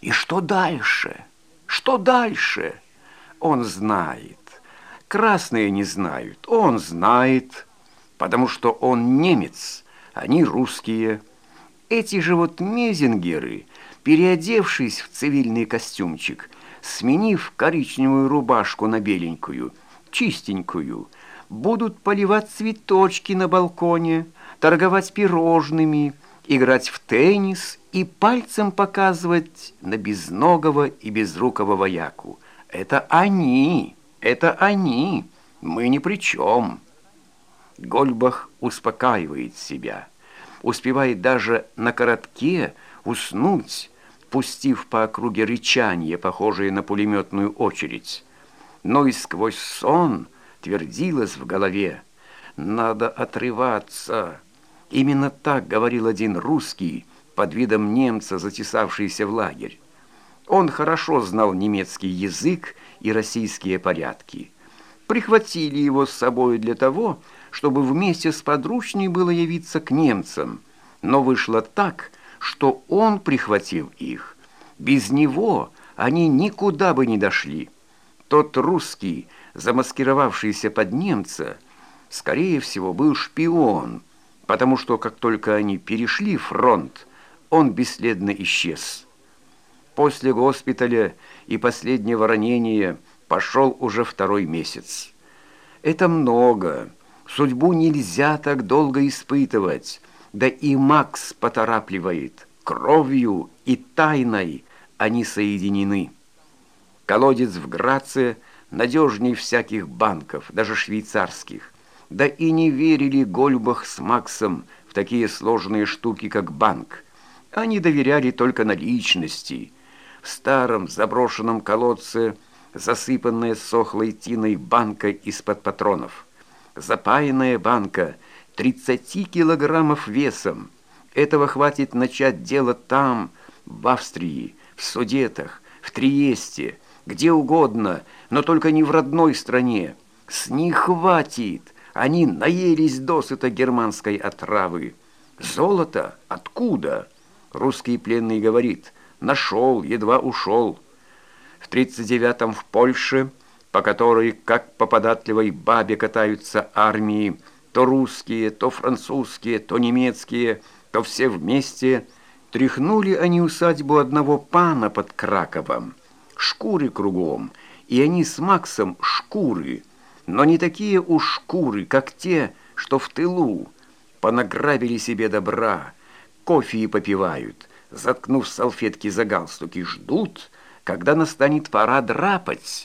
И что дальше? Что дальше? Он знает. Красные не знают. Он знает, потому что он немец, они русские. Эти же вот мезингеры, переодевшись в цивильный костюмчик, сменив коричневую рубашку на беленькую, чистенькую, будут поливать цветочки на балконе, торговать пирожными, играть в теннис и пальцем показывать на безногого и безрукого вояку. Это они, это они, мы ни при чем. Гольбах успокаивает себя, успевает даже на коротке уснуть, пустив по округе рычание, похожее на пулеметную очередь. Но и сквозь сон твердилось в голове «Надо отрываться». Именно так говорил один русский под видом немца, затесавшийся в лагерь. Он хорошо знал немецкий язык и российские порядки. Прихватили его с собой для того, чтобы вместе с подручней было явиться к немцам. Но вышло так, что он прихватил их. Без него они никуда бы не дошли. Тот русский, замаскировавшийся под немца, скорее всего, был шпион – потому что как только они перешли фронт, он бесследно исчез. После госпиталя и последнего ранения пошел уже второй месяц. Это много. Судьбу нельзя так долго испытывать. Да и Макс поторапливает. Кровью и тайной они соединены. Колодец в Граце надежней всяких банков, даже швейцарских – да и не верили Гольбах с Максом в такие сложные штуки, как банк. Они доверяли только наличности. В старом заброшенном колодце засыпанная сохлой тиной банка из-под патронов. Запаянная банка 30 килограммов весом. Этого хватит начать дело там, в Австрии, в Судетах, в Триесте, где угодно, но только не в родной стране. С них хватит – они наелись досыта германской отравы. Золото? Откуда? Русский пленный говорит. Нашел, едва ушел. В 39-м в Польше, по которой, как по податливой бабе, катаются армии, то русские, то французские, то немецкие, то все вместе, тряхнули они усадьбу одного пана под Краковом. Шкуры кругом, и они с Максом шкуры – но не такие уж шкуры, как те, что в тылу. Понаграбили себе добра, кофе и попивают, заткнув салфетки за галстуки, ждут, когда настанет пора драпать».